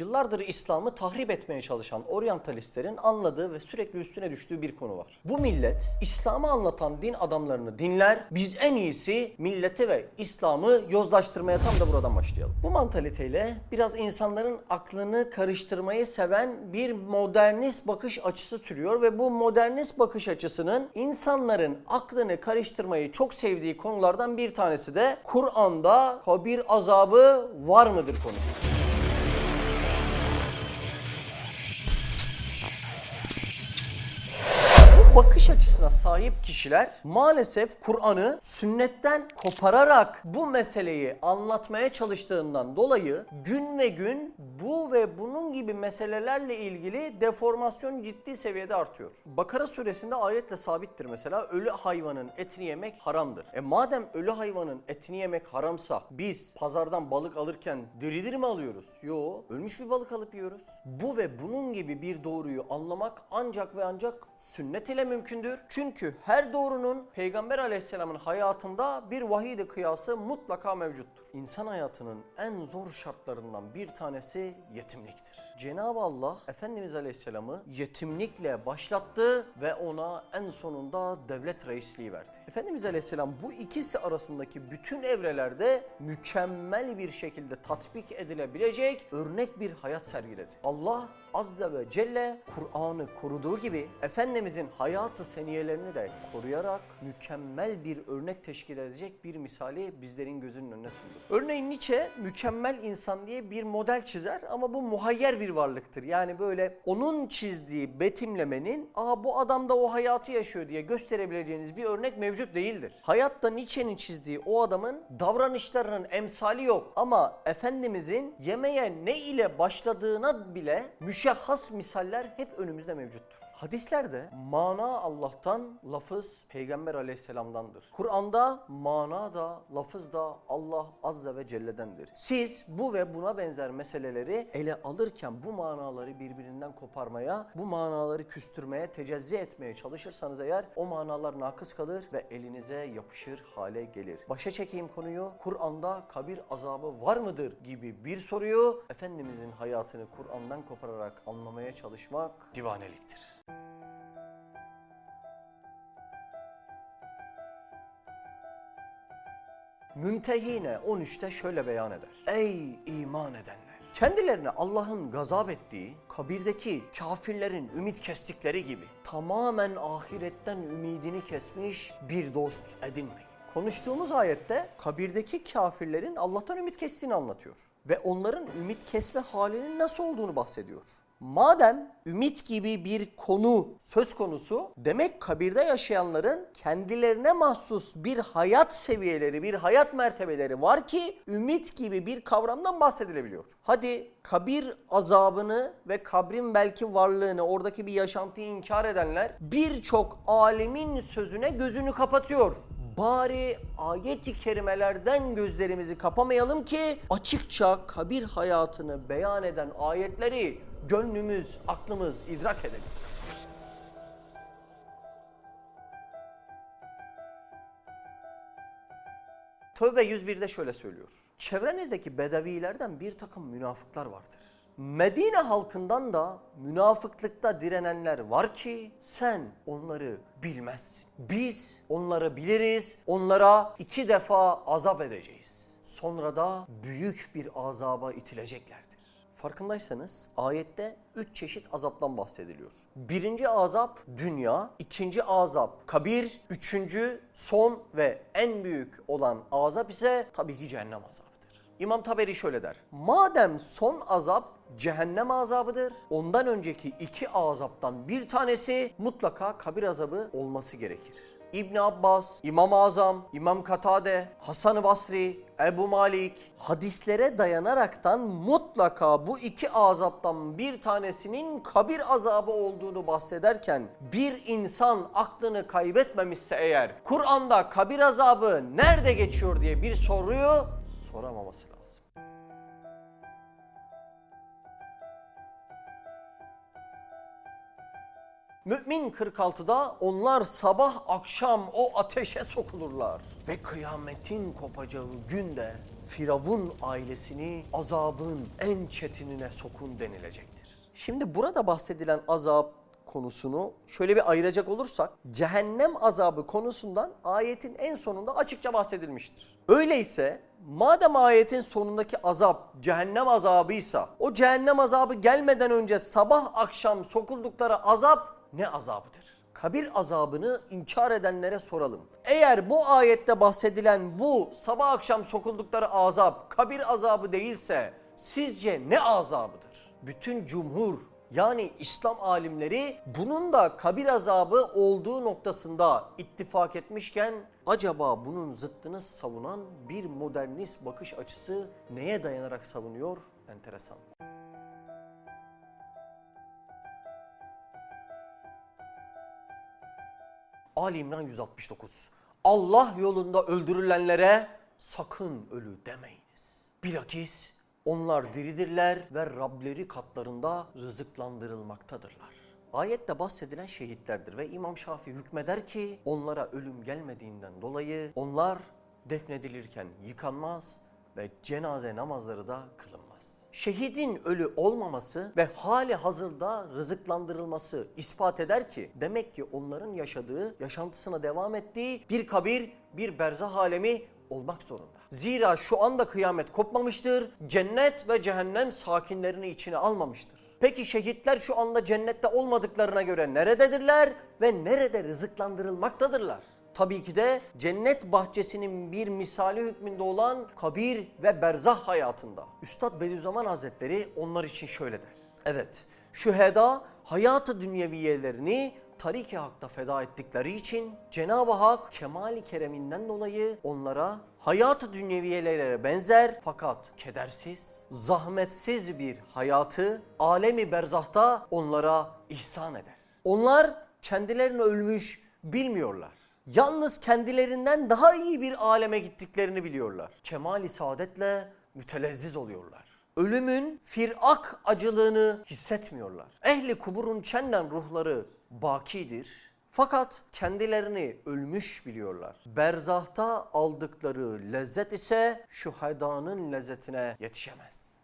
Yıllardır İslam'ı tahrip etmeye çalışan oryantalistlerin anladığı ve sürekli üstüne düştüğü bir konu var. Bu millet İslam'ı anlatan din adamlarını dinler, biz en iyisi milleti ve İslam'ı yozlaştırmaya tam da buradan başlayalım. Bu mantaliteyle biraz insanların aklını karıştırmayı seven bir modernist bakış açısı türüyor ve bu modernist bakış açısının insanların aklını karıştırmayı çok sevdiği konulardan bir tanesi de Kur'an'da kabir azabı var mıdır konusu. Bakış açısına sahip kişiler maalesef Kur'an'ı sünnetten kopararak bu meseleyi anlatmaya çalıştığından dolayı gün ve gün bu ve bunun gibi meselelerle ilgili deformasyon ciddi seviyede artıyor. Bakara suresinde ayetle sabittir mesela ölü hayvanın etini yemek haramdır. E madem ölü hayvanın etini yemek haramsa biz pazardan balık alırken diridir mi alıyoruz? Yo, ölmüş bir balık alıp yiyoruz. Bu ve bunun gibi bir doğruyu anlamak ancak ve ancak sünnet ile mümkündür. Çünkü her doğrunun Peygamber aleyhisselamın hayatında bir vahiy kıyası mutlaka mevcuttur. İnsan hayatının en zor şartlarından bir tanesi yetimliktir. Cenab-ı Allah Efendimiz Aleyhisselam'ı yetimlikle başlattı ve ona en sonunda devlet reisliği verdi. Efendimiz Aleyhisselam bu ikisi arasındaki bütün evrelerde mükemmel bir şekilde tatbik edilebilecek örnek bir hayat sergiledi. Allah Azze ve Celle Kur'an'ı koruduğu gibi Efendimizin hayatı seniyelerini de koruyarak mükemmel bir örnek teşkil edecek bir misali bizlerin gözünün önüne sundu. Örneğin Nietzsche mükemmel insan diye bir model çizer ama bu muhayyer bir varlıktır. Yani böyle onun çizdiği betimlemenin aa bu adam da o hayatı yaşıyor diye gösterebileceğiniz bir örnek mevcut değildir. Hayatta Nietzsche'nin çizdiği o adamın davranışlarının emsali yok ama Efendimizin yemeğe ne ile başladığına bile müşahhas misaller hep önümüzde mevcuttur. Hadislerde mana Allah'tan, lafız Peygamber aleyhisselamdandır. Kur'an'da mana da, lafız da Allah azze ve celle'dendir. Siz bu ve buna benzer meseleleri ele alırken bu manaları birbirinden koparmaya, bu manaları küstürmeye, tecezzi etmeye çalışırsanız eğer o manalar nakıs kalır ve elinize yapışır hale gelir. Başa çekeyim konuyu, Kur'an'da kabir azabı var mıdır gibi bir soruyu Efendimizin hayatını Kur'an'dan kopararak anlamaya çalışmak divaneliktir. Mümtehine 13'te şöyle beyan eder. Ey iman edenler! Kendilerine Allah'ın gazap ettiği, kabirdeki kafirlerin ümit kestikleri gibi tamamen ahiretten ümidini kesmiş bir dost edinmeyin. Konuştuğumuz ayette kabirdeki kafirlerin Allah'tan ümit kestiğini anlatıyor. Ve onların ümit kesme halinin nasıl olduğunu bahsediyor. Madem ümit gibi bir konu söz konusu demek kabirde yaşayanların kendilerine mahsus bir hayat seviyeleri, bir hayat mertebeleri var ki ümit gibi bir kavramdan bahsedilebiliyor. Hadi kabir azabını ve kabrin belki varlığını, oradaki bir yaşantıyı inkar edenler birçok alimin sözüne gözünü kapatıyor bari ayet-i kerimelerden gözlerimizi kapamayalım ki açıkça kabir hayatını beyan eden ayetleri gönlümüz, aklımız idrak ederiz. Tövbe 101'de şöyle söylüyor. Çevrenizdeki bedevilerden bir takım münafıklar vardır. Medine halkından da münafıklıkta direnenler var ki sen onları bilmezsin. Biz onları biliriz, onlara iki defa azap edeceğiz. Sonra da büyük bir azaba itileceklerdir. Farkındaysanız ayette üç çeşit azaptan bahsediliyor. Birinci azap dünya, ikinci azap kabir, üçüncü son ve en büyük olan azap ise tabii ki cehennem azabıdır. İmam Taberi şöyle der. Madem son azap cehennem azabıdır. Ondan önceki iki azaptan bir tanesi mutlaka kabir azabı olması gerekir. İbn Abbas, İmam Azam, İmam Katade, Hasan-ı Basri, Ebu Malik hadislere dayanaraktan mutlaka bu iki azaptan bir tanesinin kabir azabı olduğunu bahsederken bir insan aklını kaybetmemişse eğer Kur'an'da kabir azabı nerede geçiyor diye bir soruyu soramaması lazım. Mümin 46'da onlar sabah akşam o ateşe sokulurlar. Ve kıyametin kopacağı günde Firavun ailesini azabın en çetinine sokun denilecektir. Şimdi burada bahsedilen azap konusunu şöyle bir ayıracak olursak cehennem azabı konusundan ayetin en sonunda açıkça bahsedilmiştir. Öyleyse madem ayetin sonundaki azap cehennem azabıysa o cehennem azabı gelmeden önce sabah akşam sokuldukları azap ne azabıdır? kabir azabını inkar edenlere soralım. Eğer bu ayette bahsedilen bu sabah akşam sokuldukları azap kabir azabı değilse sizce ne azabıdır? Bütün cumhur yani İslam alimleri bunun da kabir azabı olduğu noktasında ittifak etmişken acaba bunun zıttını savunan bir modernist bakış açısı neye dayanarak savunuyor? Enteresan. Ali İmran 169. Allah yolunda öldürülenlere sakın ölü demeyiniz. Bilakis onlar diridirler ve Rableri katlarında rızıklandırılmaktadırlar. Ayette bahsedilen şehitlerdir ve İmam Şafii hükmeder ki onlara ölüm gelmediğinden dolayı onlar defnedilirken yıkanmaz ve cenaze namazları da kılınmaz. Şehidin ölü olmaması ve hali hazırda rızıklandırılması ispat eder ki demek ki onların yaşadığı, yaşantısına devam ettiği bir kabir, bir berzah alemi olmak zorunda. Zira şu anda kıyamet kopmamıştır, cennet ve cehennem sakinlerini içine almamıştır. Peki şehitler şu anda cennette olmadıklarına göre nerededirler ve nerede rızıklandırılmaktadırlar? Tabii ki de cennet bahçesinin bir misali hükmünde olan kabir ve berzah hayatında. Üstad Bediüzzaman Hazretleri onlar için şöyle der. Evet, şüheda hayatı dünyeviyelerini tarik-i hakta feda ettikleri için Cenab-ı Hak kemali kereminden dolayı onlara hayatı dünyeviyelere benzer fakat kedersiz, zahmetsiz bir hayatı alemi berzahta onlara ihsan eder. Onlar kendilerini ölmüş bilmiyorlar. Yalnız kendilerinden daha iyi bir aleme gittiklerini biliyorlar. Kemali saadetle mütelezziz oluyorlar. Ölümün firak acılığını hissetmiyorlar. Ehli kuburun çenden ruhları bakidir. Fakat kendilerini ölmüş biliyorlar. Berzahta aldıkları lezzet ise şuhadanın lezzetine yetişemez.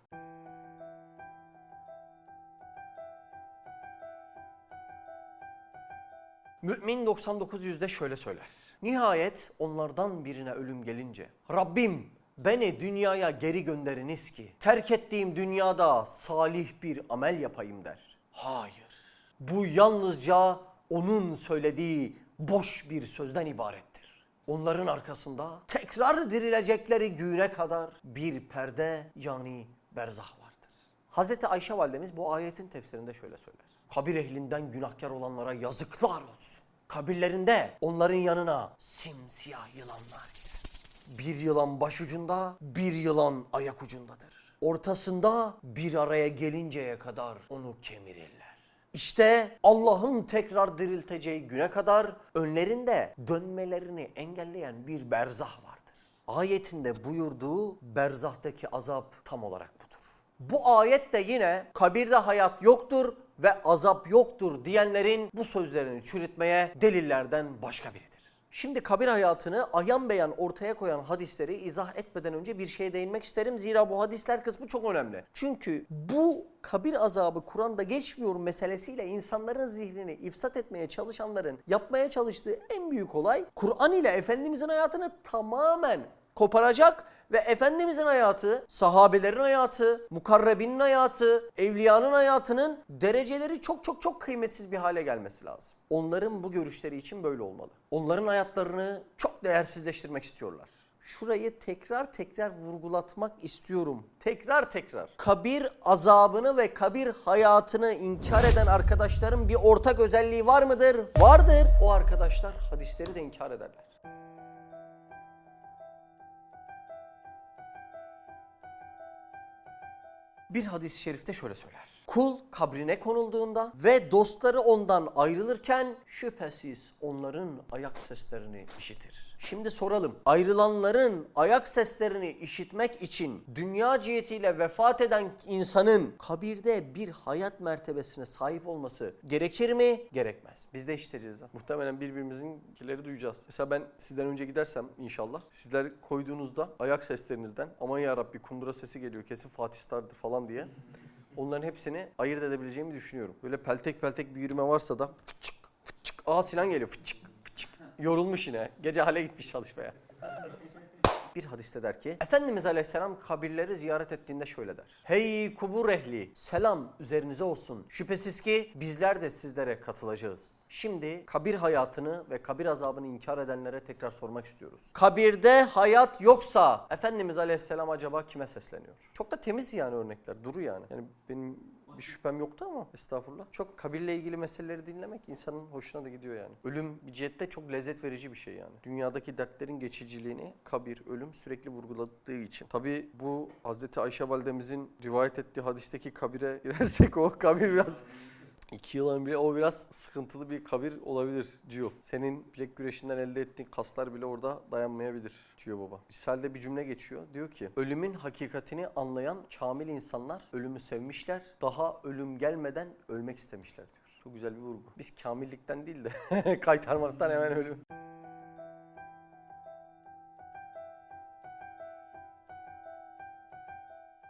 Mümin 99 yüzde şöyle söyler. Nihayet onlardan birine ölüm gelince Rabbim beni dünyaya geri gönderiniz ki terk ettiğim dünyada salih bir amel yapayım der. Hayır. Bu yalnızca onun söylediği boş bir sözden ibarettir. Onların arkasında tekrar dirilecekleri güne kadar bir perde yani berzah vardır. Hazreti Ayşe validemiz bu ayetin tefsirinde şöyle söyler. Kabir ehlinden günahkar olanlara yazıklar olsun. Kabirlerinde onların yanına simsiyah yılanlar. Bir yılan başucunda, bir yılan ayak ucundadır. Ortasında bir araya gelinceye kadar onu kemirirler. İşte Allah'ın tekrar dirilteceği güne kadar önlerinde dönmelerini engelleyen bir berzah vardır. Ayetinde buyurduğu berzahtaki azap tam olarak budur. Bu ayet de yine kabirde hayat yoktur ve azap yoktur diyenlerin bu sözlerini çürütmeye delillerden başka biridir. Şimdi kabir hayatını ayan beyan ortaya koyan hadisleri izah etmeden önce bir şeye değinmek isterim. Zira bu hadisler kısmı çok önemli. Çünkü bu kabir azabı Kur'an'da geçmiyor meselesiyle insanların zihnini ifsat etmeye çalışanların yapmaya çalıştığı en büyük olay Kur'an ile Efendimizin hayatını tamamen koparacak ve Efendimizin hayatı, sahabelerin hayatı, mukarrebinin hayatı, evliyanın hayatının dereceleri çok çok çok kıymetsiz bir hale gelmesi lazım. Onların bu görüşleri için böyle olmalı. Onların hayatlarını çok değersizleştirmek istiyorlar. Şurayı tekrar tekrar vurgulatmak istiyorum. Tekrar tekrar. Kabir azabını ve kabir hayatını inkar eden arkadaşların bir ortak özelliği var mıdır? Vardır. O arkadaşlar hadisleri de inkar ederler. Bir hadis-i şerifte şöyle söyler. Kul kabrine konulduğunda ve dostları ondan ayrılırken şüphesiz onların ayak seslerini işitir. Şimdi soralım. Ayrılanların ayak seslerini işitmek için dünya cihetiyle vefat eden insanın kabirde bir hayat mertebesine sahip olması gerekir mi? Gerekmez. Biz de işiteceğiz. ha. Muhtemelen birbirimizin duyacağız. Mesela ben sizden önce gidersem inşallah sizler koyduğunuzda ayak seslerinizden aman ya Rabbi kundura sesi geliyor kesin Fatih Star'dır falan diye onların hepsini ayırt edebileceğimi düşünüyorum. Böyle peltek peltek bir yürüme varsa da fıçık fıçık. Aa Sinan geliyor fıçık fıçık. Yorulmuş yine. Gece hale gitmiş çalışmaya. Bir hadiste der ki Efendimiz Aleyhisselam kabirleri ziyaret ettiğinde şöyle der. Hey kubur ehli selam üzerinize olsun. Şüphesiz ki bizler de sizlere katılacağız. Şimdi kabir hayatını ve kabir azabını inkar edenlere tekrar sormak istiyoruz. Kabirde hayat yoksa Efendimiz Aleyhisselam acaba kime sesleniyor? Çok da temiz yani örnekler duru yani. Yani benim bir şüphem yoktu ama estağfurullah. Çok kabirle ilgili meseleleri dinlemek insanın hoşuna da gidiyor yani. Ölüm cihette çok lezzet verici bir şey yani. Dünyadaki dertlerin geçiciliğini kabir, ölüm sürekli vurguladığı için. Tabi bu Hazreti Ayşe validemizin rivayet ettiği hadisteki kabire girersek o kabir biraz İki yıl bile o biraz sıkıntılı bir kabir olabilir Cio. Senin bilek güreşinden elde ettiğin kaslar bile orada dayanmayabilir Cio baba. Risalede bir cümle geçiyor. Diyor ki ölümün hakikatini anlayan kamil insanlar ölümü sevmişler. Daha ölüm gelmeden ölmek istemişler diyor. Çok güzel bir vurgu. Biz kamillikten değil de kaytarmaktan hemen ölüm.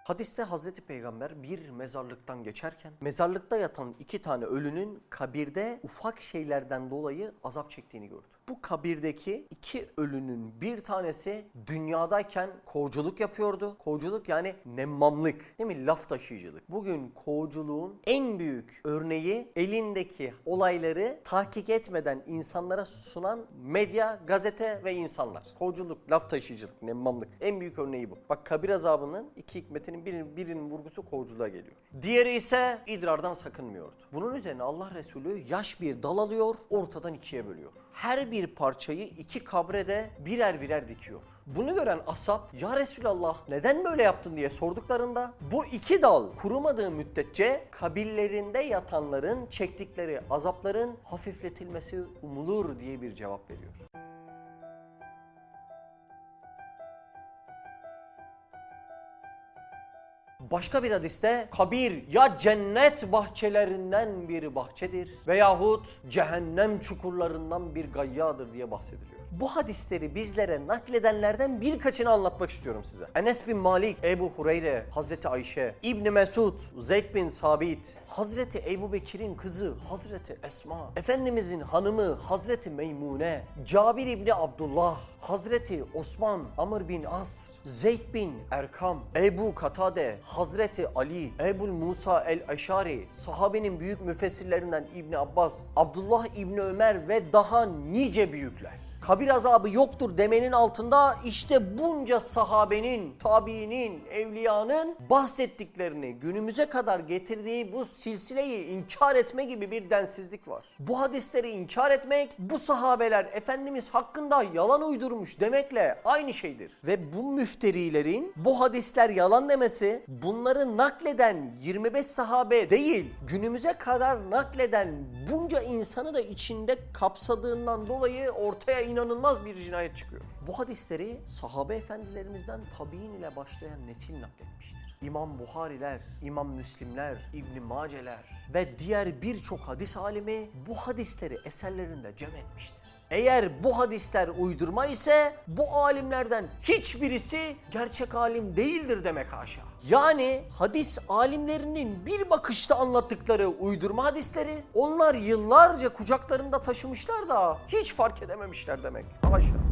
Hadiste Hazreti Peygamber bir mezarlıktan geçerken mezarlıkta yatan iki tane ölünün kabirde ufak şeylerden dolayı azap çektiğini gördü. Bu kabirdeki iki ölünün bir tanesi dünyadayken kovuculuk yapıyordu. Kovuculuk yani nemmamlık değil mi? Laf taşıyıcılık. Bugün kovuculuğun en büyük örneği elindeki olayları tahkik etmeden insanlara sunan medya, gazete ve insanlar. Kovuculuk, laf taşıyıcılık, nemmamlık. En büyük örneği bu. Bak kabir azabının iki hikmetinin birinin, birinin vurgusu kovuculuğa geliyor. Diğeri ise idrardan sakınmıyordu. Bunun üzerine Allah Resulü yaş bir dal alıyor, ortadan ikiye bölüyor. Her bir parçayı iki kabre de birer birer dikiyor. Bunu gören ashab ya Resulallah neden böyle yaptın diye sorduklarında bu iki dal kurumadığı müddetçe kabirlerinde yatanların çektikleri azapların hafifletilmesi umulur diye bir cevap veriyor. Başka bir hadiste kabir ya cennet bahçelerinden bir bahçedir veyahut cehennem çukurlarından bir gayyadır diye bahsediliyor. Bu hadisleri bizlere nakledenlerden birkaçını anlatmak istiyorum size. Enes bin Malik, Ebu Hureyre, Hazreti Ayşe, İbni Mesud, Zeyd bin Sabit, Hazreti Ebu Bekir'in kızı Hazreti Esma, Efendimizin hanımı Hazreti Meymune, Cabir İbni Abdullah, Hazreti Osman, Amr bin Asr, Zeyd bin Erkam, Ebu Katade, Hazreti Ali, Ebu Musa el-Eşari, sahabenin büyük müfessirlerinden İbni Abbas, Abdullah İbni Ömer ve daha nice büyükler. Kabir azabı yoktur demenin altında işte bunca sahabenin, tabiinin, evliyanın bahsettiklerini günümüze kadar getirdiği bu silsileyi inkar etme gibi bir densizlik var. Bu hadisleri inkar etmek, bu sahabeler Efendimiz hakkında yalan uydurmuş demekle aynı şeydir. Ve bu müfterilerin bu hadisler yalan demesi bunları nakleden 25 sahabe değil günümüze kadar nakleden bunca insanı da içinde kapsadığından dolayı ortaya inanılmaz bir cinayet çıkıyor. Bu hadisleri sahabe efendilerimizden tabi'in ile başlayan nesil nakletmiştir. İmam Buhariler, İmam Müslimler, İbn Maceler ve diğer birçok hadis alimi bu hadisleri eserlerinde cem etmiştir. Eğer bu hadisler uydurma ise bu alimlerden hiçbirisi gerçek alim değildir demek haşa. Yani hadis alimlerinin bir bakışta anlattıkları uydurma hadisleri onlar yıllarca kucaklarında taşımışlar da hiç fark edememişler demek. Haşa.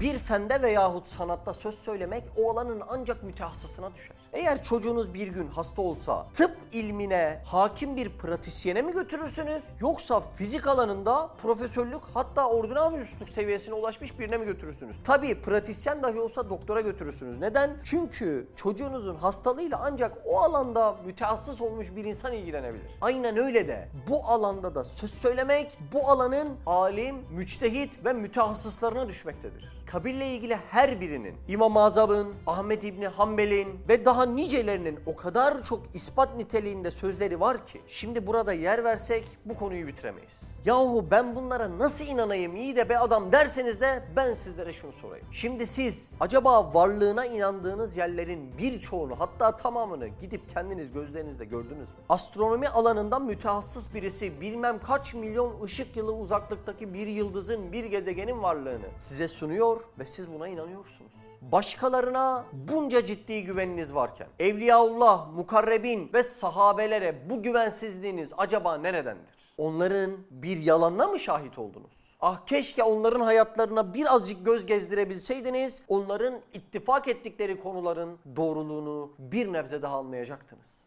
Bir fende veyahut sanatta söz söylemek o alanın ancak mütehassısına düşer. Eğer çocuğunuz bir gün hasta olsa tıp ilmine hakim bir pratisyene mi götürürsünüz yoksa fizik alanında profesörlük hatta ordinaryusluk seviyesine ulaşmış birine mi götürürsünüz? Tabii pratisyen dahi olsa doktora götürürsünüz. Neden? Çünkü çocuğunuzun hastalığıyla ancak o alanda mütehassıs olmuş bir insan ilgilenebilir. Aynen öyle de bu alanda da söz söylemek bu alanın alim, müçtehit ve mütehassıslarına düşmektedir. Kabirle ilgili her birinin İmam Azam'ın, Ahmet İbni Hanbel'in ve daha nicelerinin o kadar çok ispat niteliğinde sözleri var ki şimdi burada yer versek bu konuyu bitiremeyiz. Yahu ben bunlara nasıl inanayım iyi de be adam derseniz de ben sizlere şunu sorayım. Şimdi siz acaba varlığına inandığınız yerlerin birçoğunu hatta tamamını gidip kendiniz gözlerinizle gördünüz mü? Astronomi alanından mütehassıs birisi bilmem kaç milyon ışık yılı uzaklıktaki bir yıldızın bir gezegenin varlığını size sunuyor ve siz buna inanıyorsunuz. Başkalarına bunca ciddi güveniniz varken Evliyaullah, mukarrebin ve sahabelere bu güvensizliğiniz acaba neredendir? Onların bir yalanına mı şahit oldunuz? Ah keşke onların hayatlarına birazcık göz gezdirebilseydiniz, onların ittifak ettikleri konuların doğruluğunu bir nebze daha anlayacaktınız.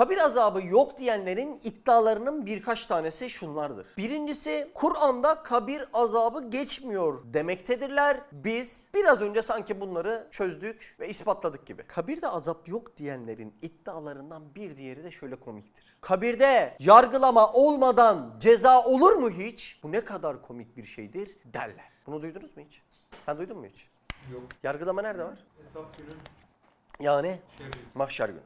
Kabir azabı yok diyenlerin iddialarının birkaç tanesi şunlardır. Birincisi Kur'an'da kabir azabı geçmiyor demektedirler. Biz biraz önce sanki bunları çözdük ve ispatladık gibi. Kabirde azap yok diyenlerin iddialarından bir diğeri de şöyle komiktir. Kabirde yargılama olmadan ceza olur mu hiç? Bu ne kadar komik bir şeydir derler. Bunu duydunuz mu hiç? Sen duydun mu hiç? Yok. Yargılama nerede var? Hesap günü Yani şey mahşer günü.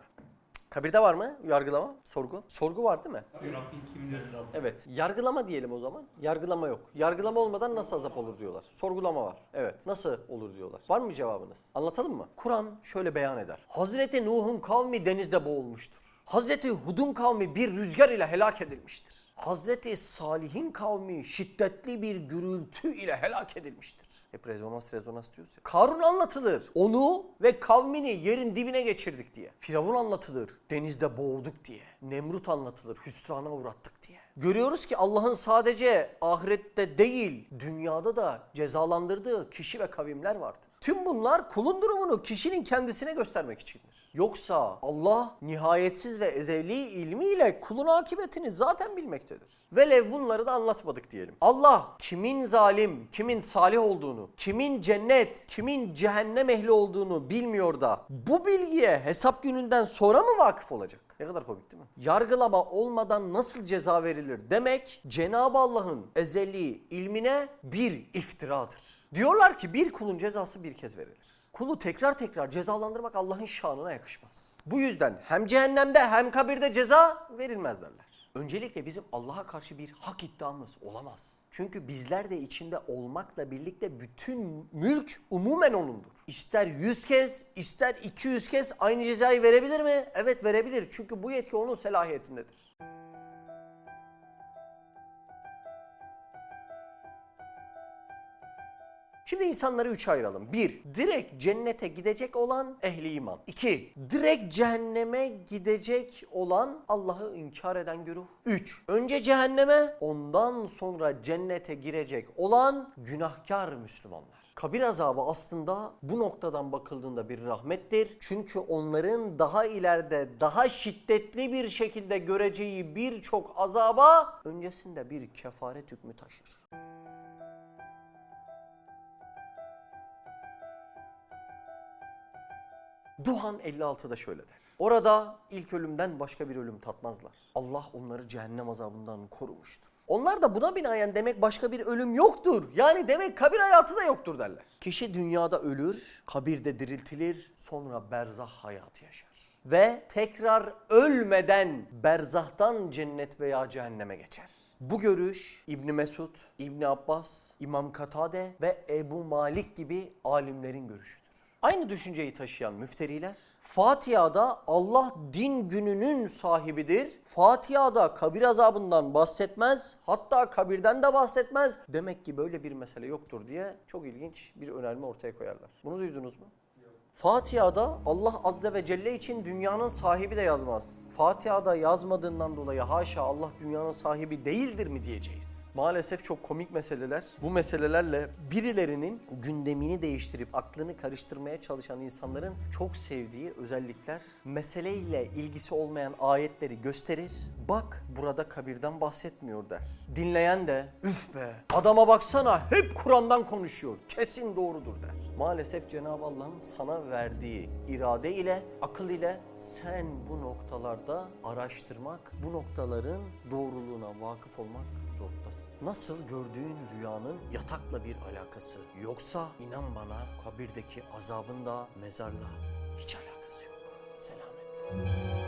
Kabirde var mı yargılama? Sorgu? Sorgu var değil mi? Rabbin kimdir? Evet. Yargılama diyelim o zaman. Yargılama yok. Yargılama olmadan nasıl azap olur diyorlar. Sorgulama var. Evet. Nasıl olur diyorlar. Var mı cevabınız? Anlatalım mı? Kur'an şöyle beyan eder. Hazreti Nuh'un kavmi denizde boğulmuştur. Hazreti Hud'un kavmi bir rüzgar ile helak edilmiştir. Hazreti Salih'in kavmi şiddetli bir gürültü ile helak edilmiştir. Hep rezonans rezonans diyoruz ya. Karun anlatılır. Onu ve kavmini yerin dibine geçirdik diye. Firavun anlatılır. Denizde boğduk diye. Nemrut anlatılır. Hüsrana uğrattık diye. Görüyoruz ki Allah'ın sadece ahirette değil, dünyada da cezalandırdığı kişi ve kavimler vardır. Tüm bunlar kulun durumunu kişinin kendisine göstermek içindir. Yoksa Allah nihayetsiz ve ezeli ilmiyle kulun akıbetini zaten bilmektedir. Velev bunları da anlatmadık diyelim. Allah kimin zalim, kimin salih olduğunu, kimin cennet, kimin cehennem ehli olduğunu bilmiyor da bu bilgiye hesap gününden sonra mı vakıf olacak? Ne kadar komik değil mi? Yargılama olmadan nasıl ceza verilir demek Cenab-ı Allah'ın ezeli ilmine bir iftiradır. Diyorlar ki bir kulun cezası bir kez verilir. Kulu tekrar tekrar cezalandırmak Allah'ın şanına yakışmaz. Bu yüzden hem cehennemde hem kabirde ceza verilmez derler. Öncelikle bizim Allah'a karşı bir hak iddiamız olamaz. Çünkü bizler de içinde olmakla birlikte bütün mülk umumen O'nundur. İster 100 kez, ister 200 kez aynı cezayı verebilir mi? Evet verebilir. Çünkü bu yetki O'nun selahiyetindedir. Şimdi insanları üçe ayıralım. Bir, direkt cennete gidecek olan ehli iman. İki, direkt cehenneme gidecek olan Allah'ı inkar eden güruh. Üç, önce cehenneme ondan sonra cennete girecek olan günahkar Müslümanlar. Kabir azabı aslında bu noktadan bakıldığında bir rahmettir. Çünkü onların daha ileride daha şiddetli bir şekilde göreceği birçok azaba öncesinde bir kefaret hükmü taşır. Duhan 56'da şöyle der. Orada ilk ölümden başka bir ölüm tatmazlar. Allah onları cehennem azabından korumuştur. Onlar da buna binaen demek başka bir ölüm yoktur. Yani demek kabir hayatı da yoktur derler. Kişi dünyada ölür, kabirde diriltilir, sonra berzah hayatı yaşar. Ve tekrar ölmeden berzahtan cennet veya cehenneme geçer. Bu görüş İbni Mesud, İbni Abbas, İmam Katade ve Ebu Malik gibi alimlerin görüşüdür. Aynı düşünceyi taşıyan müfteriler Fatiha'da Allah din gününün sahibidir. Fatiha'da kabir azabından bahsetmez. Hatta kabirden de bahsetmez. Demek ki böyle bir mesele yoktur diye çok ilginç bir önerme ortaya koyarlar. Bunu duydunuz mu? Fatiha'da Allah Azze ve Celle için dünyanın sahibi de yazmaz. Fatiha'da yazmadığından dolayı haşa Allah dünyanın sahibi değildir mi diyeceğiz. Maalesef çok komik meseleler. Bu meselelerle birilerinin gündemini değiştirip aklını karıştırmaya çalışan insanların çok sevdiği özellikler meseleyle ilgisi olmayan ayetleri gösterir. Bak burada kabirden bahsetmiyor der. Dinleyen de üf be adama baksana hep Kur'an'dan konuşuyor. Kesin doğrudur der. Maalesef Cenab-ı Allah'ın sana verdiği irade ile, akıl ile sen bu noktalarda araştırmak, bu noktaların doğruluğuna vakıf olmak zorundasın. Nasıl gördüğün rüyanın yatakla bir alakası yoksa inan bana kabirdeki azabın da mezarla hiç alakası yok. Selametle.